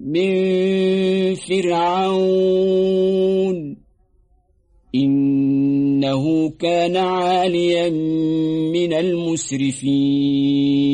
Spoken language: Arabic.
من فرعون. إنه كان عاليا من المسرفين.